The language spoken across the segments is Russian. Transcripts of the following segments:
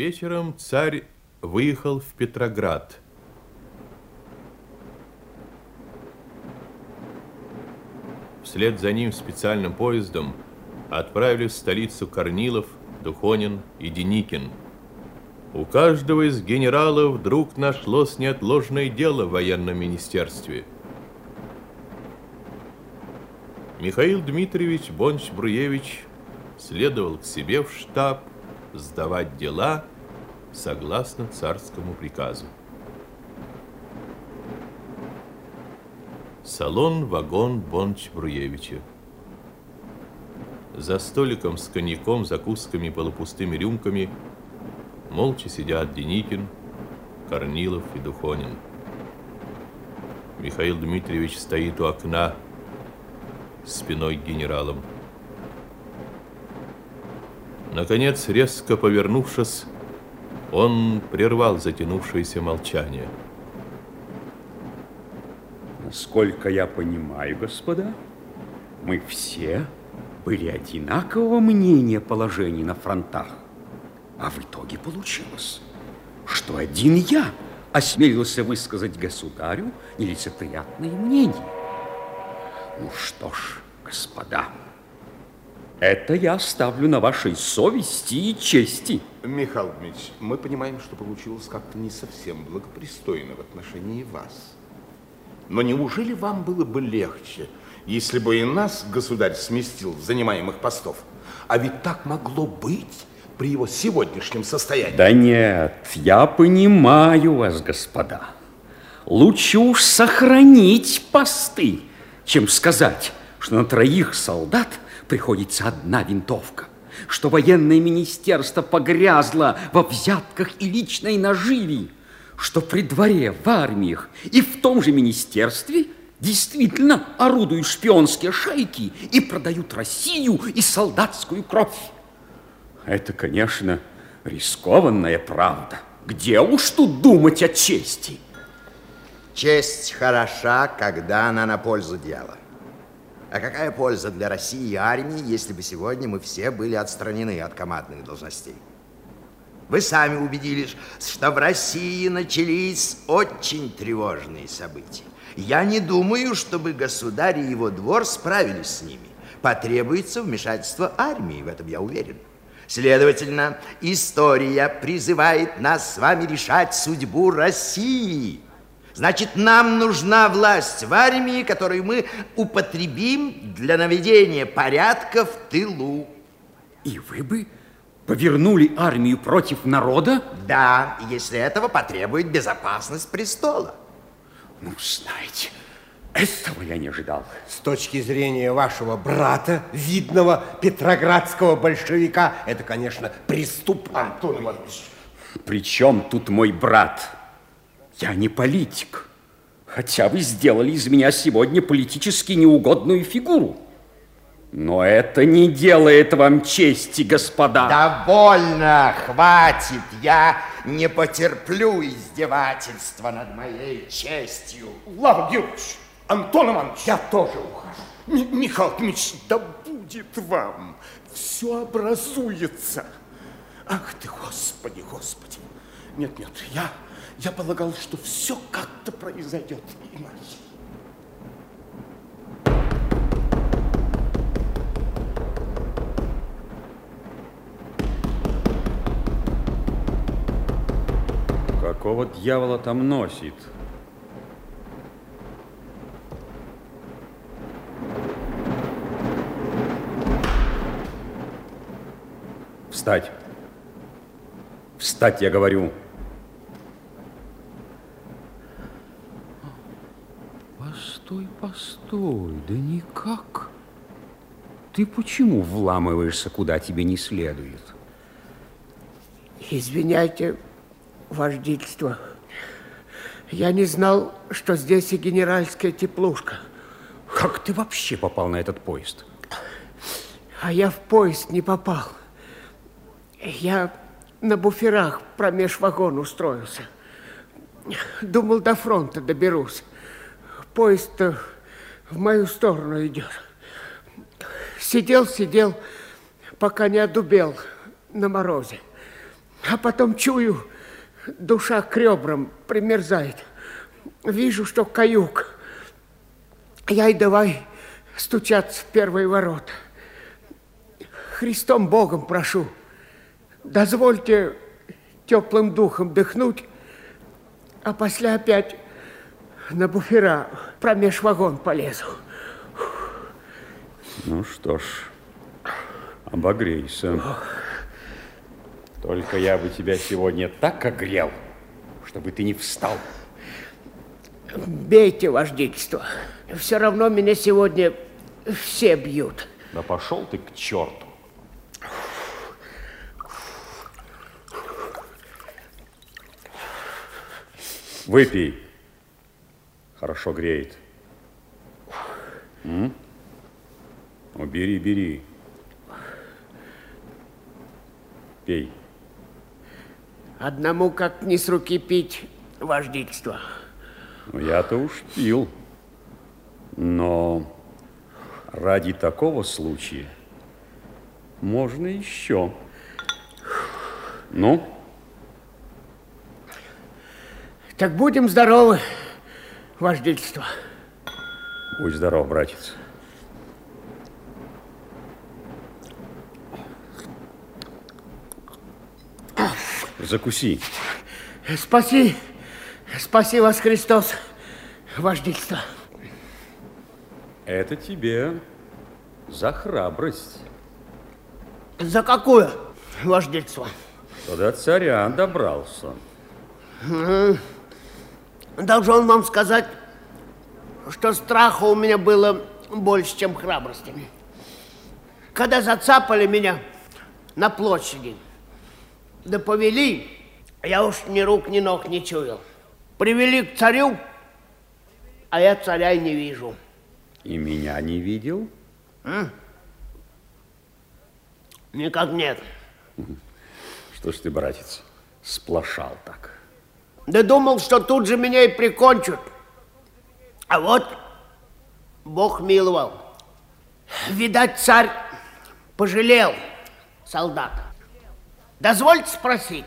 Вечером царь выехал в Петроград. Вслед за ним специальным поездом отправились в столицу Корнилов, Духонин и Деникин. У каждого из генералов вдруг нашлось неотложное дело в военном министерстве. Михаил Дмитриевич Бонч-Бруевич следовал к себе в штаб сдавать дела согласно царскому приказу. Салон-вагон Бонч-Бруевича. За столиком с коньяком, закусками полупустыми рюмками молча сидят Деникин, Корнилов и Духонин. Михаил Дмитриевич стоит у окна спиной к генералам. Наконец, резко повернувшись, он прервал затянувшееся молчание. Насколько я понимаю, господа, мы все были одинакового мнения положений на фронтах. А в итоге получилось, что один я осмелился высказать государю нелицеприятные мнения. Ну что ж, господа, это я оставлю на вашей совести и чести. Михаил Дмитриевич, мы понимаем, что получилось как-то не совсем благопристойно в отношении вас. Но неужели вам было бы легче, если бы и нас государь сместил с занимаемых постов? А ведь так могло быть при его сегодняшнем состоянии. Да нет, я понимаю вас, господа. Лучше уж сохранить посты, чем сказать, что на троих солдат – приходится одна винтовка, что военное министерство погрязло во взятках и личной наживе, что при дворе, в армиях и в том же министерстве действительно орудуют шпионские шайки и продают Россию и солдатскую кровь. Это, конечно, рискованная правда. Где уж тут думать о чести? Честь хороша, когда она на пользу дела. А какая польза для России и армии, если бы сегодня мы все были отстранены от командных должностей? Вы сами убедились, что в России начались очень тревожные события. Я не думаю, чтобы государь и его двор справились с ними. Потребуется вмешательство армии, в этом я уверен. Следовательно, история призывает нас с вами решать судьбу России – Значит, нам нужна власть в армии, которую мы употребим для наведения порядка в тылу. И вы бы повернули армию против народа? Да, если этого потребует безопасность престола. Ну, знаете, этого я не ожидал. С точки зрения вашего брата, видного петроградского большевика, это, конечно, преступно. Антон Иванович. При чем тут мой брат? Я не политик. Хотя вы сделали из меня сегодня политически неугодную фигуру. Но это не делает вам чести, господа. Довольно, хватит. Я не потерплю издевательства над моей честью. Лавр Георгиевич, Антон Иванович, я тоже ухожу. М Михаил Дмитриевич, да будет вам. Все образуется. Ах ты, Господи, Господи. Нет, нет, я я полагал, что все как-то произойдет иначе. Какого дьявола там носит? Встать. Встать, я говорю. Постой, да никак. Ты почему вламываешься, куда тебе не следует? Извиняйте, вождительство. Я не знал, что здесь и генеральская теплушка. Как ты вообще попал на этот поезд? А я в поезд не попал. Я на буферах промеж вагон устроился. Думал, до фронта доберусь поезд в мою сторону идет. Сидел, сидел, пока не одубел на морозе. А потом чую, душа к ребрам примерзает. Вижу, что каюк. Я и давай стучаться в первые ворота. Христом Богом прошу, дозвольте теплым духом дыхнуть, а после опять на буфера промеж вагон полезу. Ну что ж, обогрейся. Только я бы тебя сегодня так огрел, чтобы ты не встал. Бейте, вождительство. Все равно меня сегодня все бьют. Да пошел ты к черту. Выпей. Хорошо греет. М? Ну, бери, бери. Пей. Одному как не с руки пить вождительство. Ну, я-то уж пил. Но ради такого случая можно еще. Ну? Так будем здоровы, вождительство. Будь здоров, братец. Закуси. Спаси, спаси вас, Христос, вождительство. Это тебе за храбрость. За какую вождительство? Что до царя добрался. Должен вам сказать, что страха у меня было больше, чем храбрости. Когда зацапали меня на площади, да повели, я уж ни рук, ни ног не чуял. Привели к царю, а я царя и не вижу. И меня не видел? Никак нет. Что ж ты, братец, сплошал так? Да думал, что тут же меня и прикончат. А вот Бог миловал. Видать, царь пожалел солдата. Дозвольте спросить,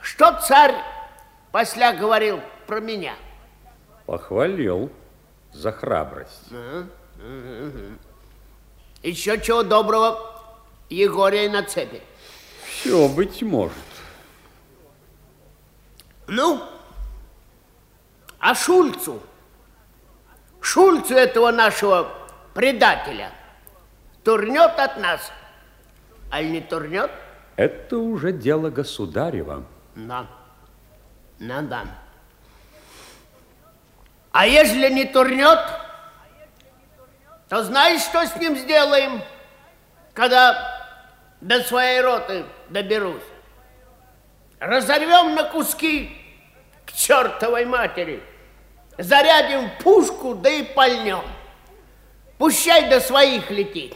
что царь после говорил про меня? Похвалил за храбрость. Еще чего доброго, Егория на цепи. Все быть может. Ну, а Шульцу, Шульцу этого нашего предателя, турнет от нас, аль не турнет? Это уже дело государева. Да, да, да. А если не турнет, то знаешь, что с ним сделаем, когда до своей роты доберусь? Разорвем на куски к чертовой матери, зарядим пушку, да и пальнем. Пущай до своих летит.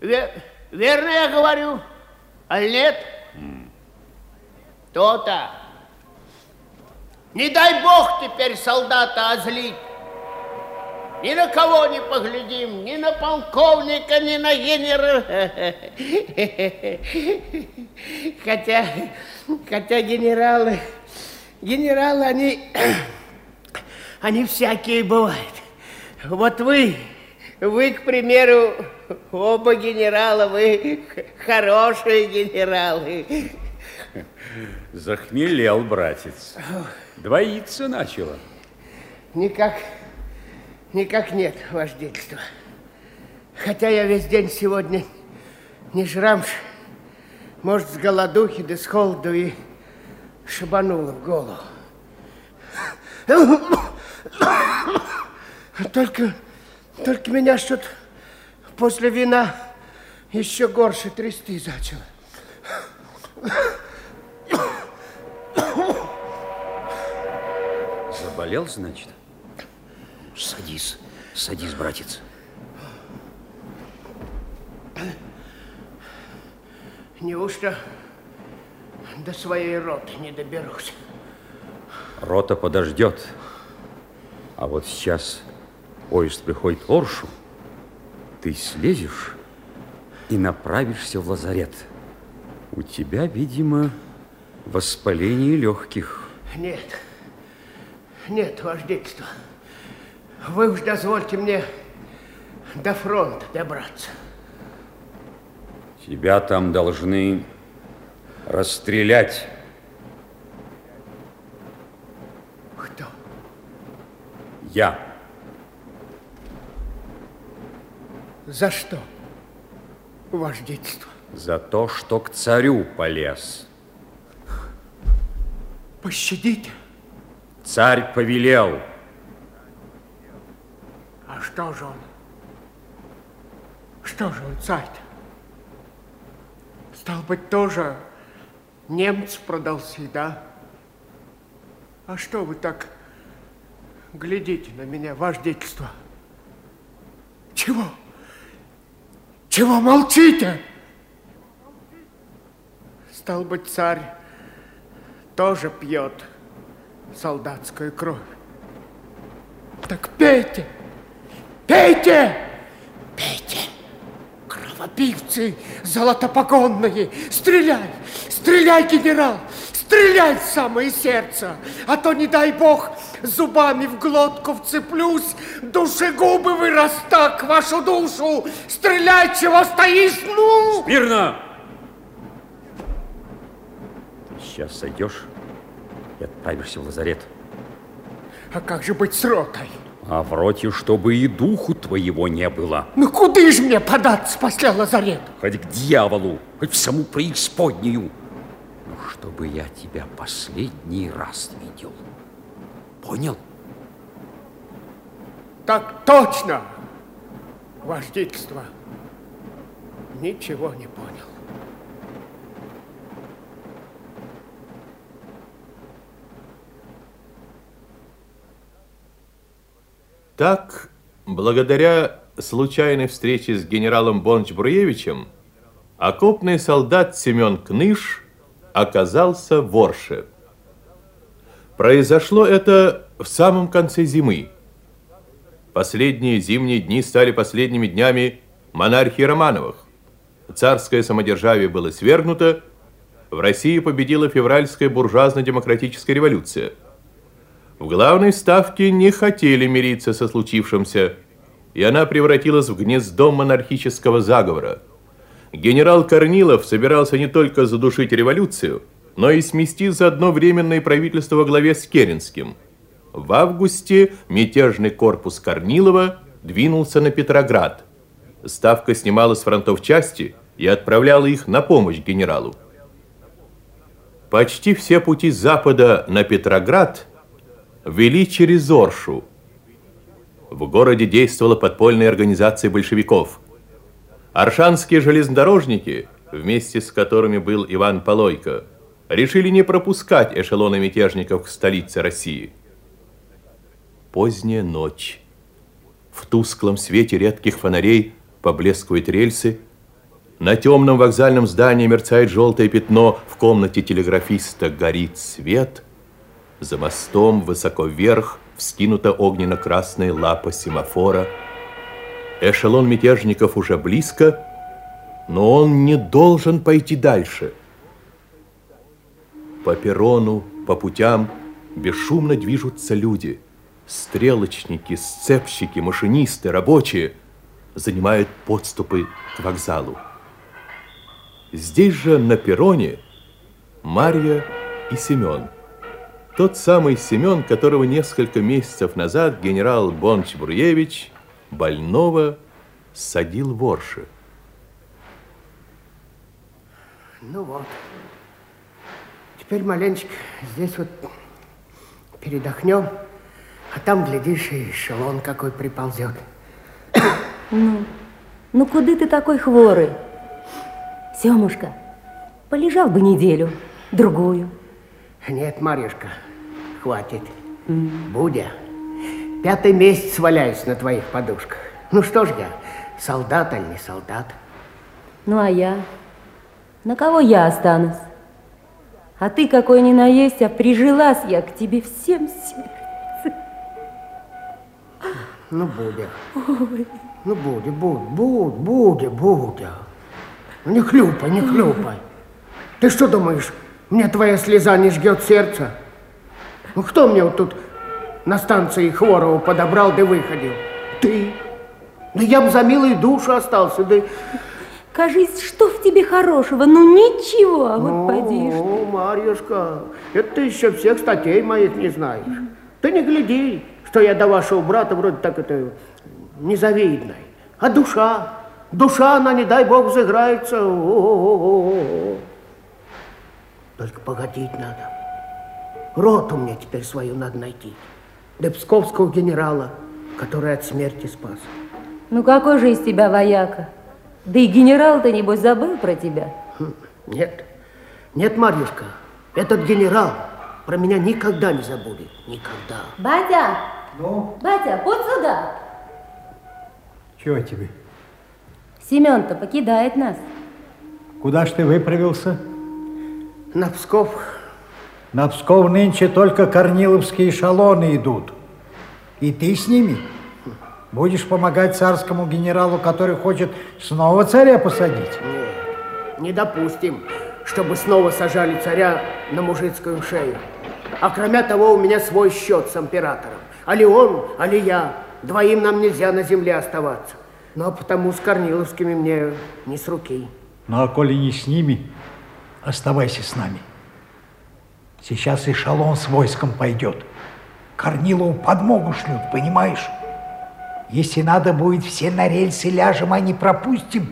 Ве- верно я говорю, аль нет? То-то. Не дай бог теперь солдата озлить. Ни на кого не поглядим, ни на полковника, ни на генерала. Хотя, хотя генералы, генералы, они, они всякие бывают. Вот вы, вы, к примеру, оба генерала, вы хорошие генералы. Захмелел, братец. Двоиться начало. Никак, никак нет вождительства. Хотя я весь день сегодня не жрамш, может, с голодухи да с холоду и шибануло в голову. Только, только меня что-то после вина еще горше трясти зачало. Заболел, значит? Садись, садись, братец. Неужто до своей роты не доберусь? Рота подождет. А вот сейчас поезд приходит Оршу, ты слезешь и направишься в лазарет. У тебя, видимо, воспаление легких. Нет, нет, вождительство. Вы уж дозвольте мне до фронта добраться. Тебя там должны расстрелять. Кто? Я. За что? Вождительство. За то, что к царю полез. Пощадите. Царь повелел. А что же он? Что же он, царь-то? Стал быть, тоже немец продался, да? А что вы так глядите на меня, вождительство? Чего? Чего молчите? Стал быть, царь тоже пьет солдатскую кровь. Так пейте! Пейте! Пейте! Кровопивцы золотопогонные! Стреляй! Стреляй, генерал! Стреляй в самое сердце! А то, не дай бог, зубами в глотку вцеплюсь, душегубы выраста к вашу душу! Стреляй, чего стоишь, ну! Мирно! Ты сейчас сойдешь и отправишься в лазарет. А как же быть с ротой? А в роте, чтобы и духу твоего не было. Ну куда же мне податься после лазарета? Хоть к дьяволу, хоть в саму преисподнюю. Чтобы я тебя последний раз видел. Понял? Так точно, вождительство. Ничего не понял. Так, благодаря случайной встрече с генералом Бонч-Бруевичем, окопный солдат Семен Кныш оказался в Орше. Произошло это в самом конце зимы. Последние зимние дни стали последними днями монархии Романовых. Царское самодержавие было свергнуто, в России победила февральская буржуазно-демократическая революция. В главной ставке не хотели мириться со случившимся, и она превратилась в гнездо монархического заговора. Генерал Корнилов собирался не только задушить революцию, но и сместить заодно временное правительство во главе с Керенским. В августе мятежный корпус Корнилова двинулся на Петроград. Ставка снимала с фронтов части и отправляла их на помощь генералу. Почти все пути с запада на Петроград вели через Оршу. В городе действовала подпольная организация большевиков. Аршанские железнодорожники, вместе с которыми был Иван Полойко, решили не пропускать эшелоны мятежников к столице России. Поздняя ночь. В тусклом свете редких фонарей поблескивают рельсы. На темном вокзальном здании мерцает желтое пятно. В комнате телеграфиста горит свет. За мостом высоко вверх вскинута огненно-красная лапа семафора. Эшелон мятежников уже близко, но он не должен пойти дальше. По перрону, по путям бесшумно движутся люди. Стрелочники, сцепщики, машинисты, рабочие занимают подступы к вокзалу. Здесь же на перроне Марья и Семен. Тот самый Семен, которого несколько месяцев назад генерал Бонч-Бруевич больного садил в Орше. Ну вот. Теперь маленечко здесь вот передохнем, а там, глядишь, и эшелон какой приползет. Ну, ну куды ты такой хворый? Семушка, полежал бы неделю, другую. Нет, Марьюшка, хватит. Будя, пятый месяц валяюсь на твоих подушках. Ну что ж я, солдат, а не солдат? Ну, а я? На кого я останусь? А ты какой ни наесть, а прижилась я к тебе всем сердцем. Ну, Будя. Ну, Будя, Будя, Будя, Будя, Будя. Ну, не хлюпай, не хлюпай. Ты что думаешь, мне твоя слеза не жгет сердце? Ну, кто мне вот тут на станции Хворова подобрал да выходил? Ты. Да я бы за милую душу остался, да... Кажись, что в тебе хорошего? Ну, ничего, а вот поди О, Марьюшка, это ты еще всех статей моих не знаешь. Ты не гляди, что я до вашего брата вроде так это незавидной. А душа, душа, она, не дай бог, заграется. О -о -о -о. Только погодить надо. Роту мне теперь свою надо найти. До псковского генерала, который от смерти спас. Ну какой же из тебя вояка? Да и генерал-то, небось, забыл про тебя. Хм, нет, нет, Марьюшка, этот генерал про меня никогда не забудет. Никогда. Батя! Ну? Батя, вот сюда! Чего тебе? Семен-то покидает нас. Куда ж ты выправился? На Псков. На Псков нынче только корниловские шалоны идут. И ты с ними? Будешь помогать царскому генералу, который хочет снова царя посадить? Нет, не допустим, чтобы снова сажали царя на мужицкую шею. А кроме того, у меня свой счет с императором. Али он, али я. Двоим нам нельзя на земле оставаться. Но потому с Корниловскими мне не с руки. Ну, а коли не с ними, оставайся с нами. Сейчас эшелон с войском пойдет. Корнилову подмогу шлют, понимаешь? Если надо будет, все на рельсы ляжем, а не пропустим.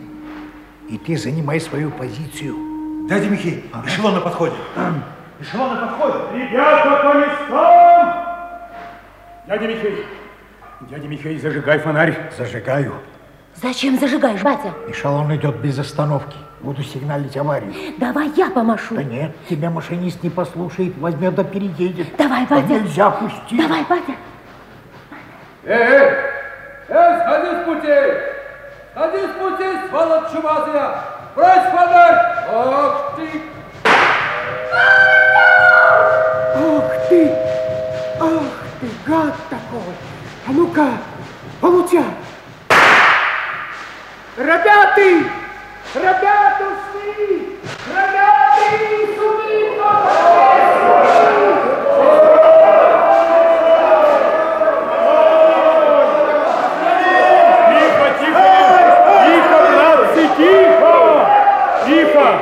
И ты занимай свою позицию. Дядя Михей, ага. эшелон на подходе. Эшелон на подходе. Ребята, по местам! Дядя Михей, дядя Михей, зажигай фонарь. Зажигаю. Зачем зажигаешь, батя? Эшелон идет без остановки. Буду сигналить аварию. Давай я помашу. Да нет, тебя машинист не послушает, возьмет да переедет. Давай, батя. Да нельзя пустить. Давай, батя. Эй, эй, эй, сходи с путей! Сходи с путей, сволочь чумазая! Брось фонарь! Ох ты! Ох ты! Ах ты, гад такой! А ну-ка, получай! Ребята! Братцы, тихо! Тихо!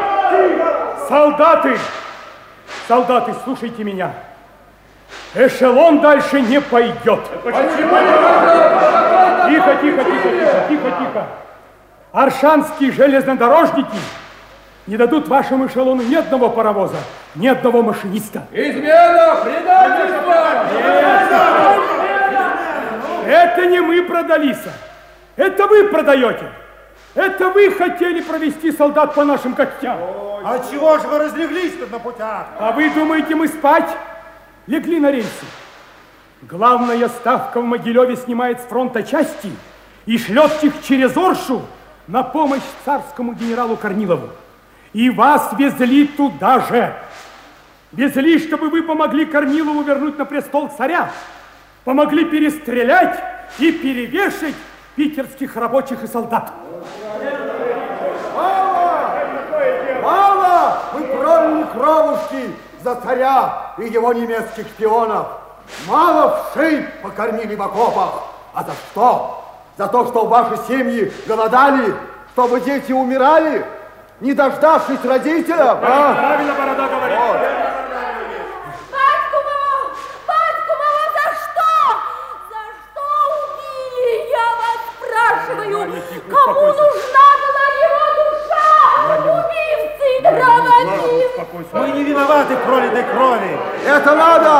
Солдаты! Солдаты, слушайте меня. Эшелон дальше не пойдет. Почему? Тихо, тихо, тихо, тихо, тихо, тихо. Аршанские железнодорожники не дадут вашему эшелону ни одного паровоза, ни одного машиниста. Измена! Предательство! Это не мы продались, это вы продаете. Это вы хотели провести солдат по нашим когтям. А чего же вы разлеглись-то на путях? А вы думаете, мы спать? Легли на рельсы. Главная ставка в Могилеве снимает с фронта части и шлет их через Оршу на помощь царскому генералу Корнилову. И вас везли туда же. Везли, чтобы вы помогли Корнилову вернуть на престол царя. Помогли перестрелять и перевешать питерских рабочих и солдат. Мало! Мало! Вы пролили кровушки за царя и его немецких шпионов. Мало вшей покормили в окопах. А за что? За то, что ваши семьи голодали, чтобы дети умирали, не дождавшись родителя? А? Правильно Борода говорит. Вот. Батьку моего! Батьку моего, за что? За что убили? Я вас спрашиваю. Кому нужна была его душа? Убивцы, драматисты! Мы не виноваты в пролитой крови. Это надо!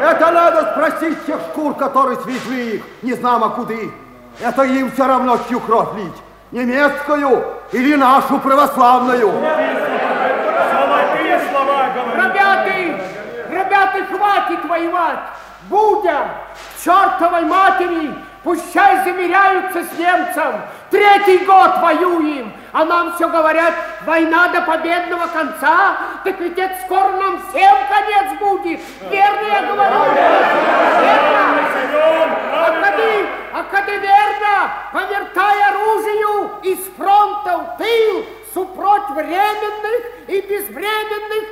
Это надо спросить тех шкур, которые свезли их, не знамо куды. Это им все равно чью кровь лить. Немецкую или нашу православную. Золотые слова говорят. Ребята, ребята, хватит воевать. Будем к чертовой матери, пущай замеряются с немцем. Третий год воюем, а нам все говорят, война до победного конца. Так ведь это скоро нам всем конец будет. Верно я говорю? Верно? А когда, а когда верно, повертай оружию из фронта в тыл, супроть временных и безвременных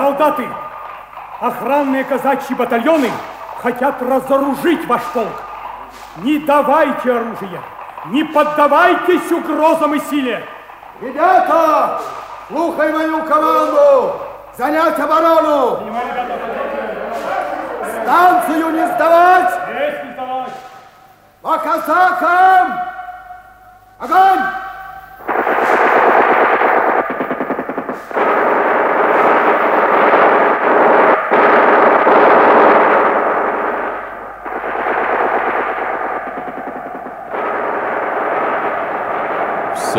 солдаты, охранные казачьи батальоны хотят разоружить ваш полк. Не давайте оружия, не поддавайтесь угрозам и силе. Ребята, слухай мою команду! Занять оборону! Станцию не сдавать! Есть не сдавать! По казакам! Огонь!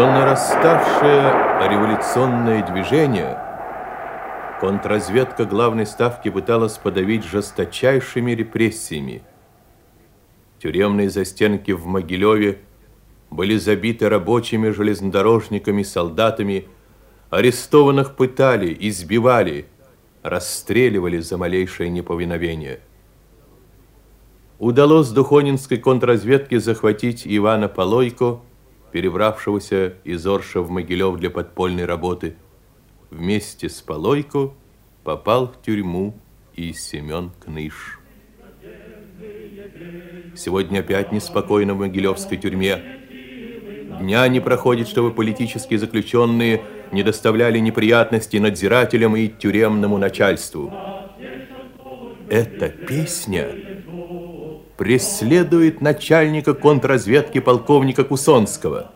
Все нараставшее революционное движение контрразведка главной ставки пыталась подавить жесточайшими репрессиями. Тюремные застенки в Могилеве были забиты рабочими, железнодорожниками, солдатами, арестованных пытали, избивали, расстреливали за малейшее неповиновение. Удалось Духонинской контрразведке захватить Ивана Полойко, перебравшегося из Орша в Могилев для подпольной работы. Вместе с Полойко попал в тюрьму и Семен Кныш. Сегодня опять неспокойно в Могилевской тюрьме. Дня не проходит, чтобы политические заключенные не доставляли неприятностей надзирателям и тюремному начальству. Эта песня преследует начальника контрразведки полковника Кусонского.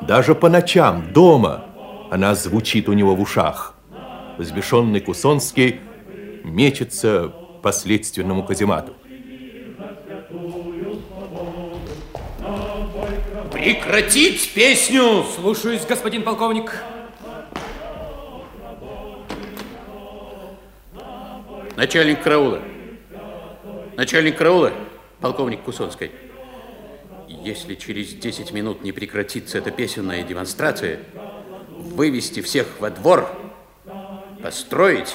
Даже по ночам, дома, она звучит у него в ушах. Взбешенный Кусонский мечется по следственному каземату. Прекратить песню! Слушаюсь, господин полковник. Начальник караула. Начальник караула, полковник Кусонской. Если через 10 минут не прекратится эта песенная демонстрация, вывести всех во двор, построить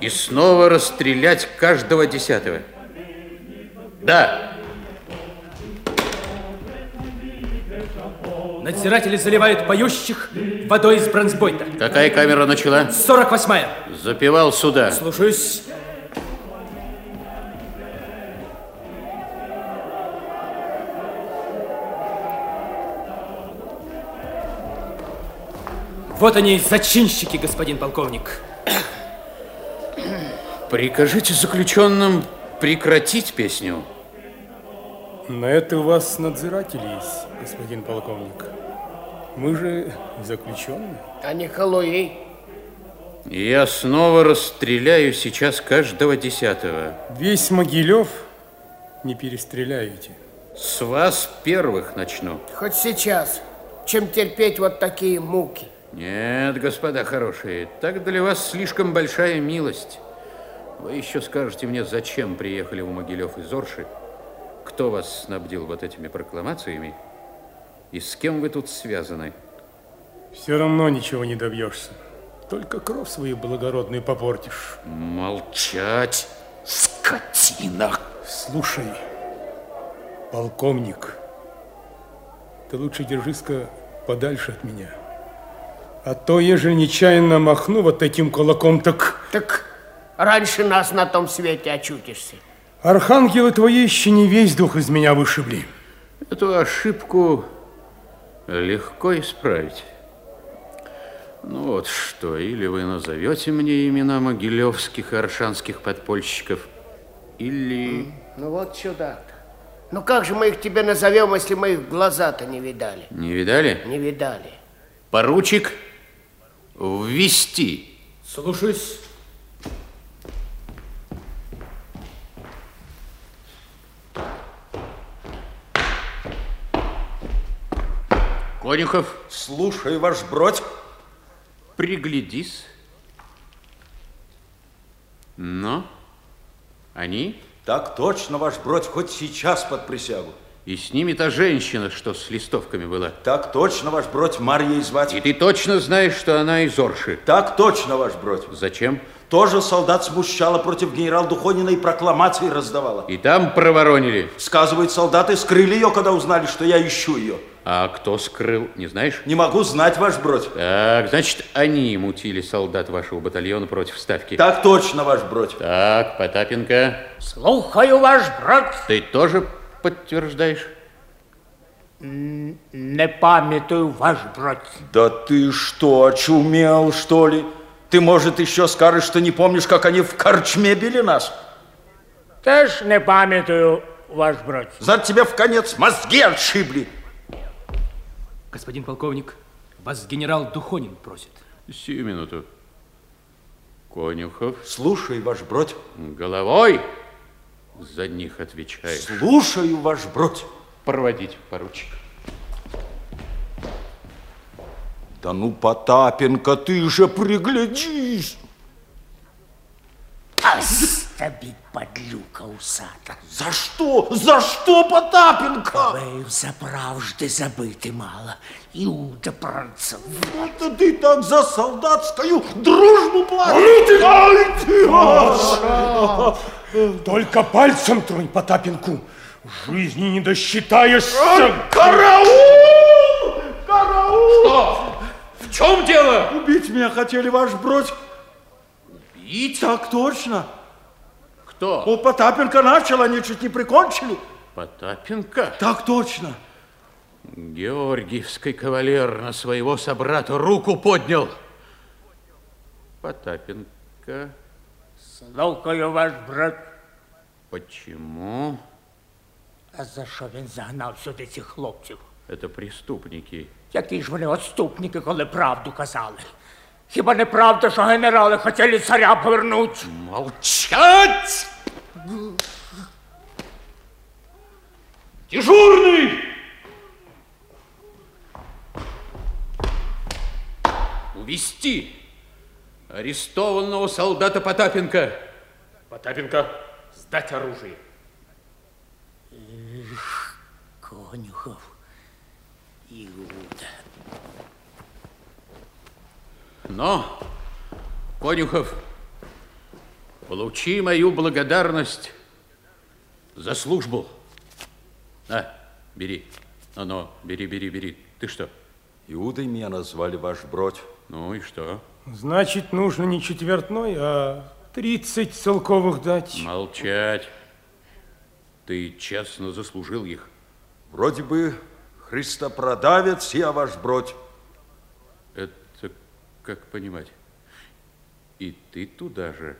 и снова расстрелять каждого десятого. Да. Надзиратели заливают поющих водой из бронзбойта. Какая камера начала? 48-я. Запевал сюда. Слушаюсь. Вот они, зачинщики, господин полковник. Прикажите заключенным прекратить песню. На это у вас надзиратели есть, господин полковник. Мы же заключенные. А не халуи. Я снова расстреляю сейчас каждого десятого. Весь Могилев не перестреляете. С вас первых начну. Хоть сейчас, чем терпеть вот такие муки. Нет, господа хорошие, так для вас слишком большая милость. Вы еще скажете мне, зачем приехали в Могилев из Орши? Кто вас снабдил вот этими прокламациями? И с кем вы тут связаны? Все равно ничего не добьешься. Только кровь свою благородную попортишь. Молчать, скотина! Слушай, полковник, ты лучше держись-ка подальше от меня. А то, ежели нечаянно махну вот таким кулаком, так... Так раньше нас на том свете очутишься. Архангелы твои еще не весь дух из меня вышибли. Эту ошибку легко исправить. Ну вот что, или вы назовете мне имена могилевских и аршанских подпольщиков, или... Ну вот чудак-то. Ну как же мы их тебе назовем, если мы их глаза-то не видали? Не видали? Не видали. Поручик, ввести. Слушаюсь. Конюхов. Слушай, ваш бродь. Приглядись. Но они? Так точно, ваш бродь, хоть сейчас под присягу. И с ними та женщина, что с листовками была. Так точно, ваш бродь, Марьей звать. И ты точно знаешь, что она из Орши? Так точно, ваш бродь. Зачем? Тоже солдат смущала против генерал Духонина и прокламации раздавала. И там проворонили? Сказывает, солдаты скрыли ее, когда узнали, что я ищу ее. А кто скрыл, не знаешь? Не могу знать, ваш бродь. Так, значит, они мутили солдат вашего батальона против ставки. Так точно, ваш бродь. Так, Потапенко. Слухаю, ваш брат. Ты тоже подтверждаешь? Не памятую, ваш брат. Да ты что, очумел, что ли? Ты, может, еще скажешь, что не помнишь, как они в корчме били нас? Теж не памятую, ваш брат. За тебя в конец мозги отшибли. Господин полковник, вас генерал Духонин просит. Сию минуту. Конюхов. Слушай, ваш бродь. Головой за них отвечает. Слушаю, ваш бродь. Проводить, поручик. Да ну, Потапенко, ты же приглядись. Оставить подлюка усата. За что? За что, Потапенко? Ви заправжди забити мало. Иуда Пранцев. Это ты так за солдатскую дружбу платишь? Ай ты! Только пальцем тронь Потапенку. Жизни не досчитаешься. Караул! Караул! Что? В чем дело? Убить меня хотели, ваш бродь. Убить? Так точно. Кто? У Потапенко начал, они чуть не прикончили. Потапенко? Так точно. Георгиевский кавалер на своего собрата руку поднял. Потапенко. Слухаю, ваш брат. Почему? А за що він загнав сюди цих хлопців? Это преступники. Які ж вони отступники, коли правду казали? Хіба не правда, що генерали хотіли царя повернути? Молчать! Дежурный! Увести арестованного солдата Потапенко. Потапенко, сдать оружие. Эх, Конюхов, Иуда. Но, Конюхов, получи мою благодарность за службу. На, бери. Ну-ну, бери, бери, бери. Ты что? Иудой меня назвали, ваш бродь. Ну и что? Значит, нужно не четвертной, а тридцать целковых дать. Молчать. Ты честно заслужил их. Вроде бы Христопродавец я ваш бродь. Это как понимать? И ты туда же?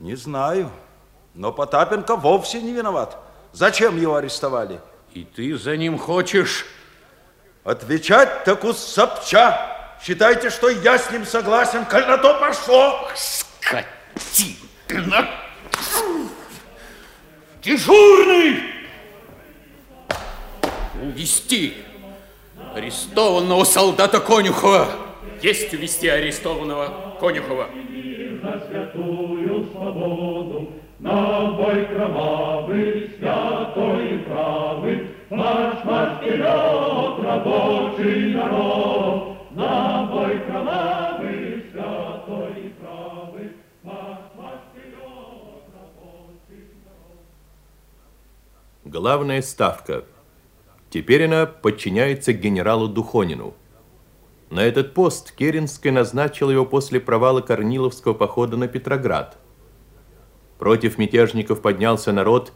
Не знаю. Но Потапенко вовсе не виноват. Зачем его арестовали? И ты за ним хочешь? Отвечать так у Собча. Считайте, что я с ним согласен, коль на то пошло. Скотина! Дежурный! Увести арестованного солдата Конюхова. Есть увести арестованного Конюхова. За святую свободу, на бой кровавый, святой правый, марш, марш вперед, рабочий народ, Главная ставка. Теперь она подчиняется генералу Духонину. На этот пост Керенский назначил его после провала Корниловского похода на Петроград. Против мятежников поднялся народ,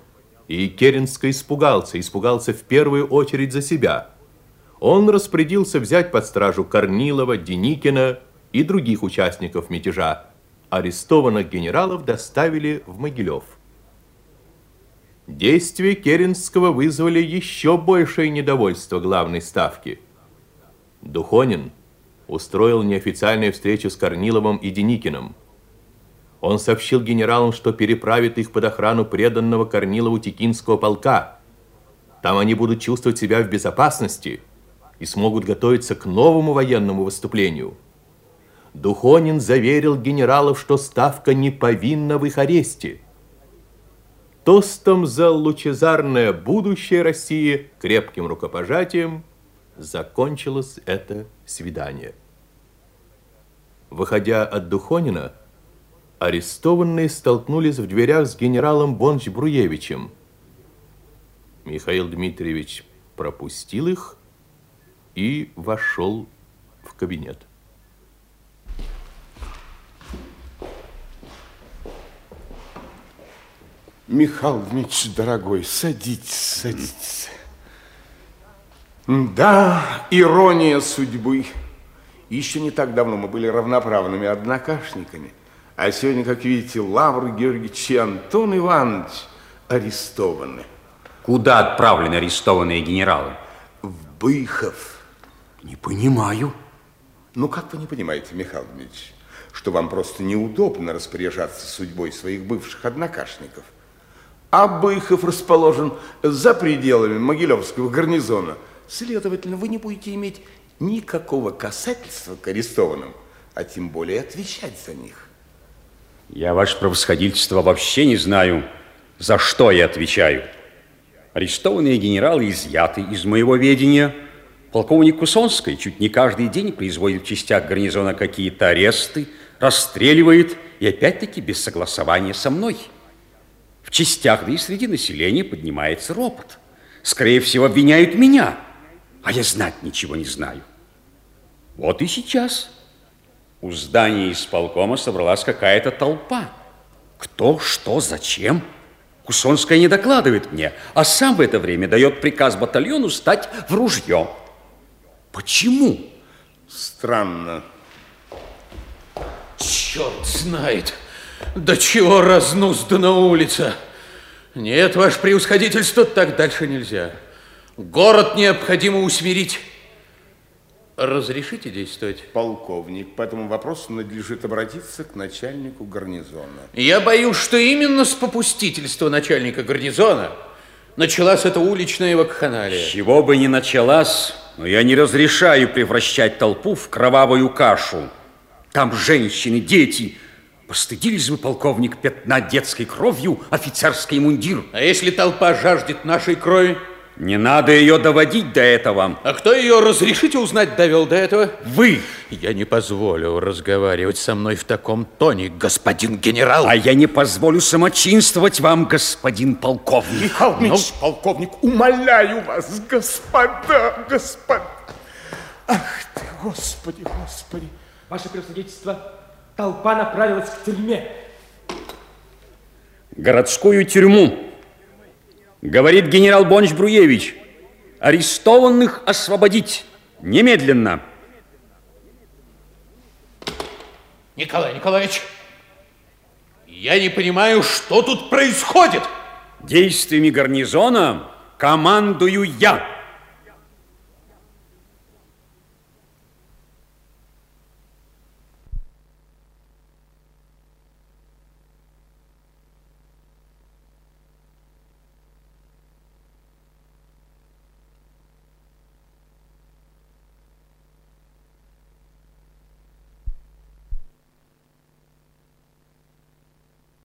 и Керенский испугался, испугался в первую очередь за себя. Он распорядился взять под стражу Корнилова, Деникина и других участников мятежа. Арестованных генералов доставили в Могилев. Действия Керенского вызвали еще большее недовольство главной ставки. Духонин устроил неофициальную встречу с Корниловым и Деникиным. Он сообщил генералам, что переправит их под охрану преданного Корнилову Текинского полка. Там они будут чувствовать себя в безопасности и смогут готовиться к новому военному выступлению. Духонин заверил генералов, что ставка не повинна в их аресте. Тостом за лучезарное будущее России крепким рукопожатием закончилось это свидание. Выходя от Духонина, арестованные столкнулись в дверях с генералом Бонч-Бруевичем. Михаил Дмитриевич пропустил их и вошел в кабинет. Михаил Дмитриевич, дорогой, садитесь, садитесь. Да, ирония судьбы. Еще не так давно мы были равноправными однокашниками. А сегодня, как видите, Лавр Георгиевич и Антон Иванович арестованы. Куда отправлены арестованные генералы? В Быхов. Не понимаю. Ну, как вы не понимаете, Михаил Дмитриевич, что вам просто неудобно распоряжаться судьбой своих бывших однокашников? А Быхов расположен за пределами Могилевского гарнизона. Следовательно, вы не будете иметь никакого касательства к арестованным, а тем более отвечать за них. Я, ваше превосходительство, вообще не знаю, за что я отвечаю. Арестованные генералы изъяты из моего ведения. Полковник Кусонский чуть не каждый день производит в частях гарнизона какие-то аресты, расстреливает, и опять-таки без согласования со мной. В частях, да и среди населения поднимается ропот. Скорее всего, обвиняют меня, а я знать ничего не знаю. Вот и сейчас у здания исполкома собралась какая-то толпа. Кто, что, зачем? Кусонская не докладывает мне, а сам в это время дает приказ батальону стать в ружье. Почему? Странно. Черт знает, до чего разнуздана улица. Нет, ваше превосходительство, так дальше нельзя. Город необходимо усмирить. Разрешите действовать? Полковник, по этому вопросу надлежит обратиться к начальнику гарнизона. Я боюсь, что именно с попустительства начальника гарнизона началась эта уличная вакханалия. Чего бы ни началась, но я не разрешаю превращать толпу в кровавую кашу. Там женщины, дети. Постыдились бы, полковник, пятна детской кровью офицерский мундир. А если толпа жаждет нашей крови? Не надо ее доводить до этого. А кто ее, разрешите узнать, довел до этого? Вы. Я не позволю разговаривать со мной в таком тоне, господин генерал. А я не позволю самочинствовать вам, господин полковник. Михаил ну? полковник, умоляю вас, господа, господа. Ах ты, господи, господи. Ваше превосходительство, толпа направилась к тюрьме. Городскую тюрьму. Говорит генерал Бонч Бруевич, арестованных освободить немедленно. Николай Николаевич, я не понимаю, что тут происходит. Действиями гарнизона командую я.